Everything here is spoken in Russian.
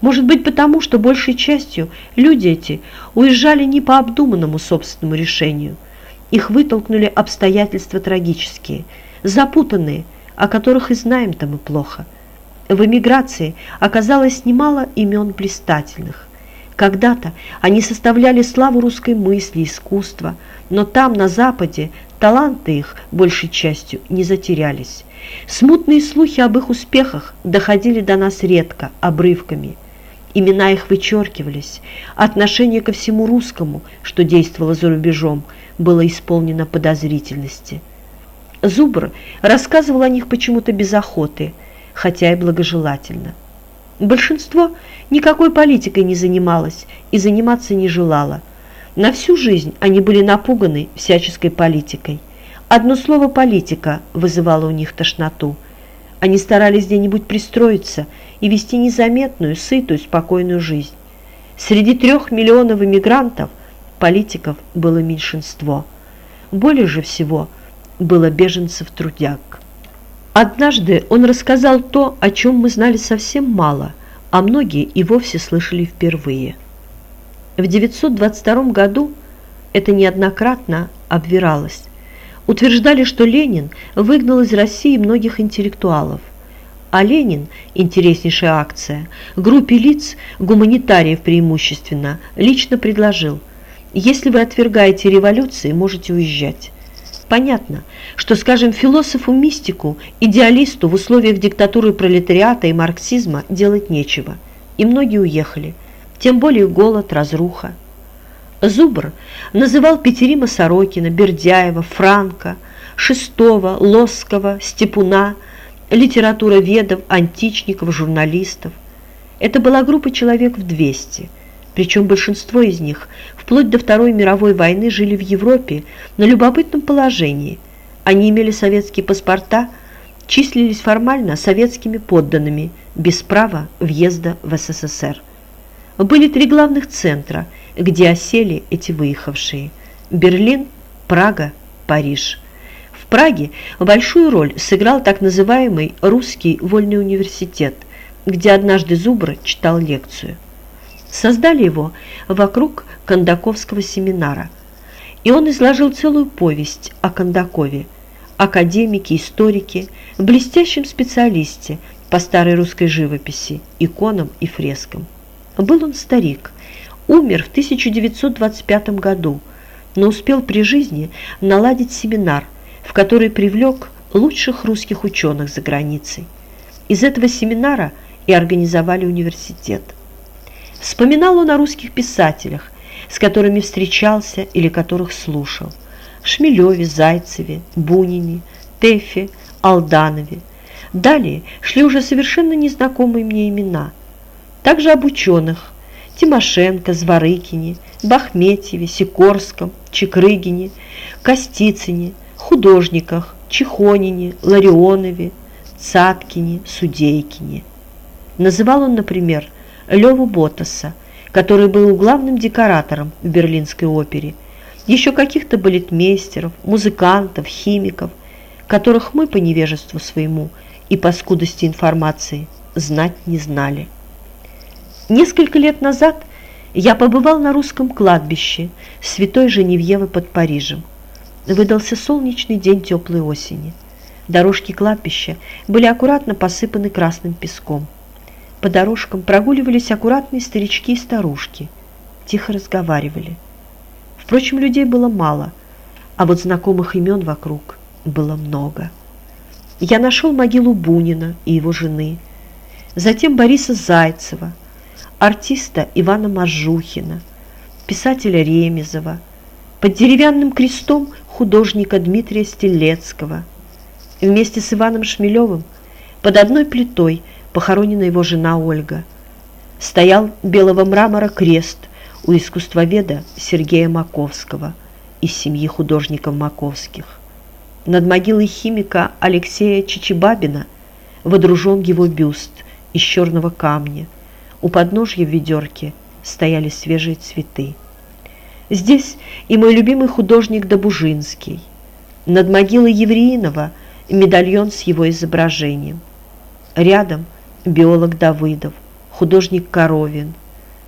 Может быть потому, что большей частью люди эти уезжали не по обдуманному собственному решению. Их вытолкнули обстоятельства трагические, запутанные, о которых и знаем-то мы плохо. В эмиграции оказалось немало имен блистательных. Когда-то они составляли славу русской мысли, искусства, но там, на Западе, таланты их, большей частью, не затерялись. Смутные слухи об их успехах доходили до нас редко, обрывками. Имена их вычеркивались, отношение ко всему русскому, что действовало за рубежом, было исполнено подозрительности. Зубр рассказывал о них почему-то без охоты, хотя и благожелательно. Большинство никакой политикой не занималось и заниматься не желало. На всю жизнь они были напуганы всяческой политикой. Одно слово «политика» вызывало у них тошноту. Они старались где-нибудь пристроиться и вести незаметную, сытую, спокойную жизнь. Среди трех миллионов иммигрантов политиков было меньшинство. Более же всего было беженцев-трудяг. Однажды он рассказал то, о чем мы знали совсем мало, а многие и вовсе слышали впервые. В 922 году это неоднократно обвиралось. Утверждали, что Ленин выгнал из России многих интеллектуалов. А Ленин, интереснейшая акция, группе лиц, гуманитариев преимущественно, лично предложил, если вы отвергаете революции, можете уезжать. Понятно, что, скажем, философу-мистику, идеалисту в условиях диктатуры пролетариата и марксизма делать нечего, и многие уехали, тем более голод, разруха. Зубр называл Петерима Сорокина, Бердяева, Франка, Шестого, Лосского, Степуна, литературоведов, античников, журналистов. Это была группа человек в 200, причем большинство из них вплоть до Второй мировой войны жили в Европе на любопытном положении. Они имели советские паспорта, числились формально советскими подданными, без права въезда в СССР. Были три главных центра – где осели эти выехавшие – Берлин, Прага, Париж. В Праге большую роль сыграл так называемый Русский вольный университет, где однажды Зубр читал лекцию. Создали его вокруг Кондаковского семинара, и он изложил целую повесть о Кондакове, академике, историке, блестящем специалисте по старой русской живописи, иконам и фрескам. Был он старик, умер в 1925 году, но успел при жизни наладить семинар, в который привлек лучших русских ученых за границей. Из этого семинара и организовали университет. Вспоминал он о русских писателях, с которыми встречался или которых слушал. Шмелеве, Зайцеве, Бунине, Тефе, Алданове. Далее шли уже совершенно незнакомые мне имена. Также об ученых, Тимошенко, Зворыкине, Бахметьеве, Сикорском, Чекрыгине, Костицыне, художниках Чехонине, Ларионове, Цаткине, Судейкине. Называл он, например, Леву Ботаса, который был главным декоратором в Берлинской опере, еще каких-то балетмейстеров, музыкантов, химиков, которых мы по невежеству своему и по скудости информации знать не знали. Несколько лет назад я побывал на русском кладбище Святой Женевьевы под Парижем. Выдался солнечный день теплой осени. Дорожки кладбища были аккуратно посыпаны красным песком. По дорожкам прогуливались аккуратные старички и старушки. Тихо разговаривали. Впрочем, людей было мало, а вот знакомых имен вокруг было много. Я нашел могилу Бунина и его жены, затем Бориса Зайцева, артиста Ивана Мажухина, писателя Ремезова, под деревянным крестом художника Дмитрия Стелецкого. Вместе с Иваном Шмелевым под одной плитой похоронена его жена Ольга. Стоял белого мрамора крест у искусствоведа Сергея Маковского из семьи художников Маковских. Над могилой химика Алексея Чичибабина водружен его бюст из черного камня – у подножья в ведерке стояли свежие цветы. Здесь и мой любимый художник Добужинский. Над могилой Евреинова медальон с его изображением. Рядом биолог Давыдов, художник Коровин,